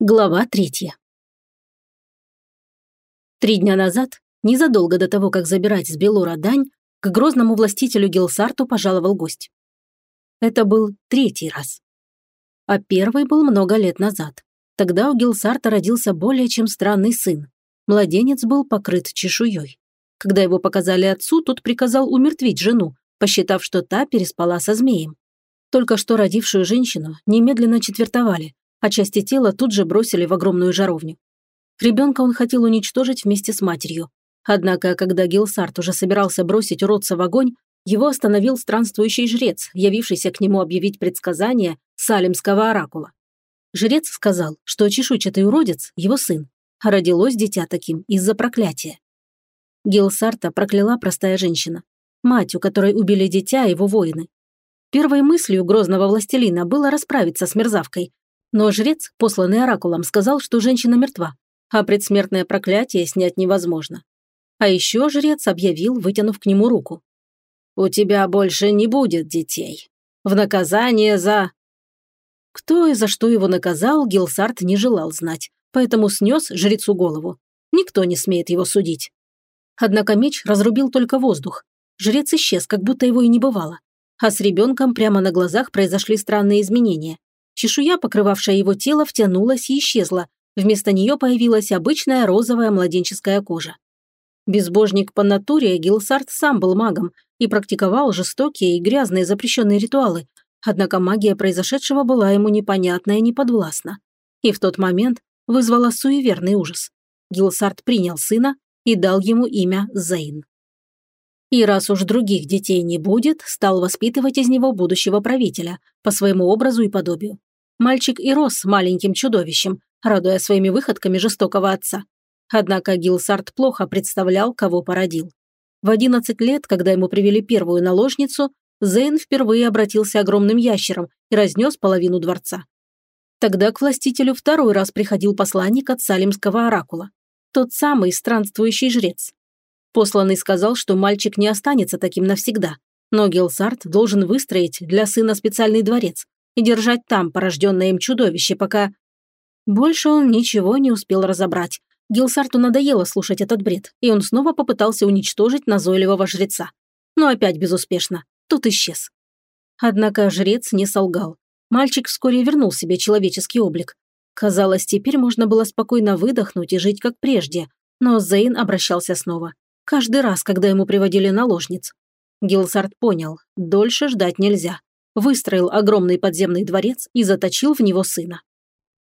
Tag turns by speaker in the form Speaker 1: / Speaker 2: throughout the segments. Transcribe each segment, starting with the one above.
Speaker 1: Глава третья. Три дня назад, незадолго до того, как забирать с Белура дань, к грозному властителю Гилсарту пожаловал гость. Это был третий раз. А первый был много лет назад. Тогда у Гилсарта родился более чем странный сын. Младенец был покрыт чешуей. Когда его показали отцу, тот приказал умертвить жену, посчитав, что та переспала со змеем. Только что родившую женщину немедленно четвертовали, а части тела тут же бросили в огромную жаровню. Ребенка он хотел уничтожить вместе с матерью. Однако, когда Гилсарт уже собирался бросить уродца в огонь, его остановил странствующий жрец, явившийся к нему объявить предсказание салимского оракула. Жрец сказал, что чешуйчатый уродец – его сын, а родилось дитя таким из-за проклятия. Гилсарта прокляла простая женщина, мать, у которой убили дитя его воины. Первой мыслью грозного властелина было расправиться с мерзавкой, но жрец, посланный оракулом, сказал, что женщина мертва, а предсмертное проклятие снять невозможно. А еще жрец объявил, вытянув к нему руку. «У тебя больше не будет детей. В наказание за...» Кто и за что его наказал, Гилсарт не желал знать, поэтому снес жрецу голову. Никто не смеет его судить. Однако меч разрубил только воздух. Жрец исчез, как будто его и не бывало. А с ребенком прямо на глазах произошли странные изменения. Чешуя, покрывавшая его тело, втянулась и исчезла. Вместо нее появилась обычная розовая младенческая кожа. Безбожник по натуре, Гилсарт сам был магом и практиковал жестокие и грязные запрещенные ритуалы, однако магия произошедшего была ему непонятна и неподвластна. И в тот момент вызвала суеверный ужас. Гилсарт принял сына и дал ему имя Зейн. И раз уж других детей не будет, стал воспитывать из него будущего правителя, по своему образу и подобию. Мальчик и рос маленьким чудовищем, радуя своими выходками жестокого отца. Однако Гилсарт плохо представлял, кого породил. В 11 лет, когда ему привели первую наложницу, Зейн впервые обратился огромным ящером и разнес половину дворца. Тогда к властителю второй раз приходил посланник от Салимского оракула. Тот самый странствующий жрец. Посланный сказал, что мальчик не останется таким навсегда, но Гилсарт должен выстроить для сына специальный дворец и держать там порожденное им чудовище, пока... Больше он ничего не успел разобрать. Гилсарту надоело слушать этот бред, и он снова попытался уничтожить назойливого жреца. Но опять безуспешно. Тот исчез. Однако жрец не солгал. Мальчик вскоре вернул себе человеческий облик. Казалось, теперь можно было спокойно выдохнуть и жить как прежде, но Зейн обращался снова. Каждый раз, когда ему приводили наложниц. Гилсарт понял, дольше ждать нельзя. Выстроил огромный подземный дворец и заточил в него сына.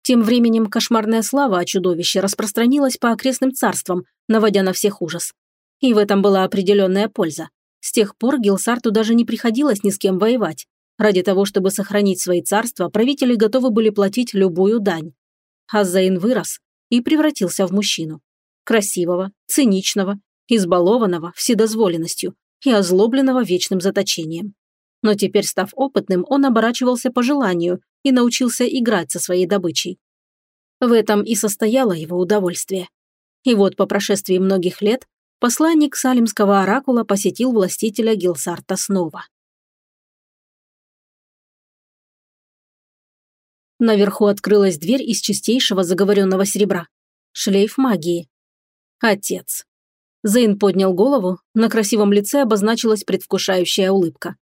Speaker 1: Тем временем кошмарная слава о чудовище распространилась по окрестным царствам, наводя на всех ужас. И в этом была определенная польза. С тех пор Гилсарту даже не приходилось ни с кем воевать. Ради того, чтобы сохранить свои царства, правители готовы были платить любую дань. Аззаин вырос и превратился в мужчину. Красивого, циничного избалованного вседозволенностью и озлобленного вечным заточением. Но теперь, став опытным, он оборачивался по желанию и научился играть со своей добычей. В этом и состояло его удовольствие. И вот по прошествии многих лет посланник Салимского оракула посетил властителя Гилсарта снова. Наверху открылась дверь из чистейшего заговоренного серебра. Шлейф магии. Отец. Зейн поднял голову, на красивом лице обозначилась предвкушающая улыбка.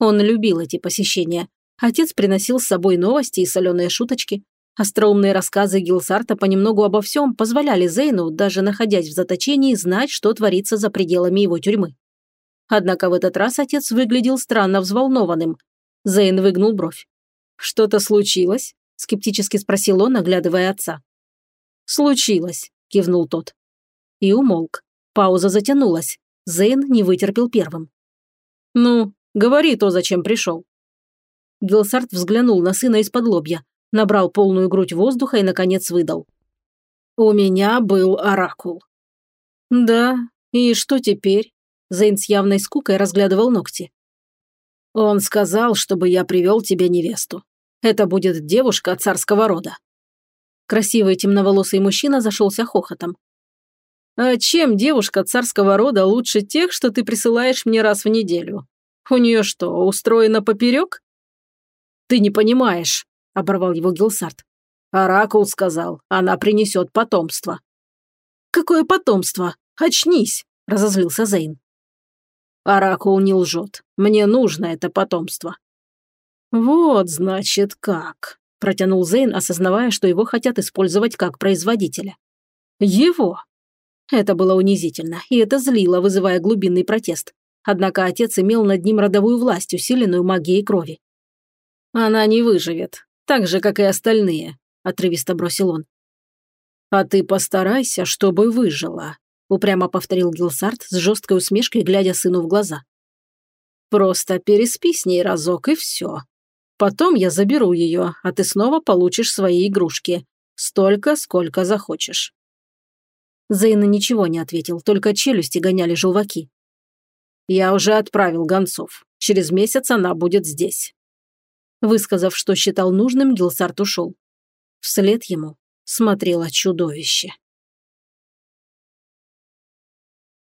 Speaker 1: Он любил эти посещения. Отец приносил с собой новости и соленые шуточки. Остроумные рассказы Гилсарта понемногу обо всем позволяли Зейну, даже находясь в заточении, знать, что творится за пределами его тюрьмы. Однако в этот раз отец выглядел странно взволнованным. Зейн выгнул бровь. «Что-то случилось?» – скептически спросил он, оглядывая отца. «Случилось», – кивнул тот. И умолк. Пауза затянулась. Зейн не вытерпел первым. «Ну, говори то, зачем пришел». Гилсарт взглянул на сына из-под лобья, набрал полную грудь воздуха и, наконец, выдал. «У меня был оракул». «Да, и что теперь?» Зейн с явной скукой разглядывал ногти. «Он сказал, чтобы я привел тебе невесту. Это будет девушка царского рода». Красивый темноволосый мужчина зашелся хохотом. А чем девушка царского рода лучше тех, что ты присылаешь мне раз в неделю? У нее что, устроено поперек? Ты не понимаешь, оборвал его Гилсарт.
Speaker 2: Оракул сказал, она принесет потомство.
Speaker 1: Какое потомство? Очнись, разозлился Зейн.
Speaker 2: Оракул не лжет. Мне нужно это потомство.
Speaker 1: Вот, значит, как, протянул Зейн, осознавая, что его хотят использовать как производителя. Его? Это было унизительно, и это злило, вызывая глубинный протест. Однако отец имел над ним родовую власть, усиленную магией крови.
Speaker 2: «Она не выживет, так же, как и остальные», – отрывисто бросил он. «А ты постарайся, чтобы выжила», – упрямо повторил Гилсарт с жесткой усмешкой, глядя сыну в глаза. «Просто переспи с ней разок, и все. Потом я заберу ее, а ты снова получишь свои игрушки. Столько, сколько захочешь».
Speaker 1: Зейна ничего не ответил, только челюсти гоняли желваки.
Speaker 2: «Я уже отправил гонцов. Через месяц она будет здесь».
Speaker 1: Высказав, что считал нужным, Гилсарт ушел. Вслед ему смотрело чудовище.